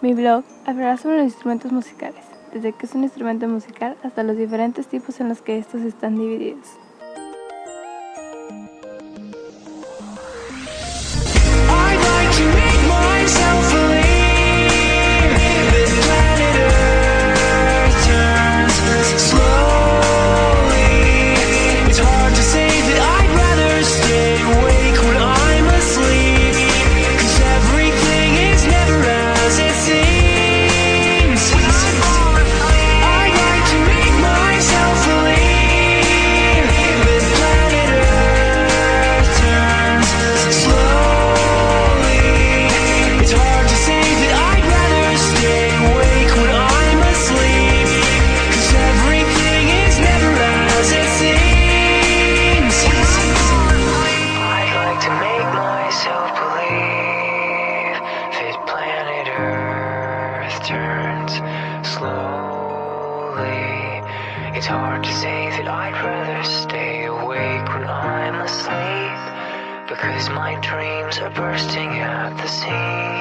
Mi blog hablará sobre los instrumentos musicales, desde qué es un instrumento musical hasta los diferentes tipos en los que estos están divididos. To make myself believe that planet Earth turns slowly. It's hard to say that I'd rather stay awake when I'm asleep. Because my dreams are bursting at the seams.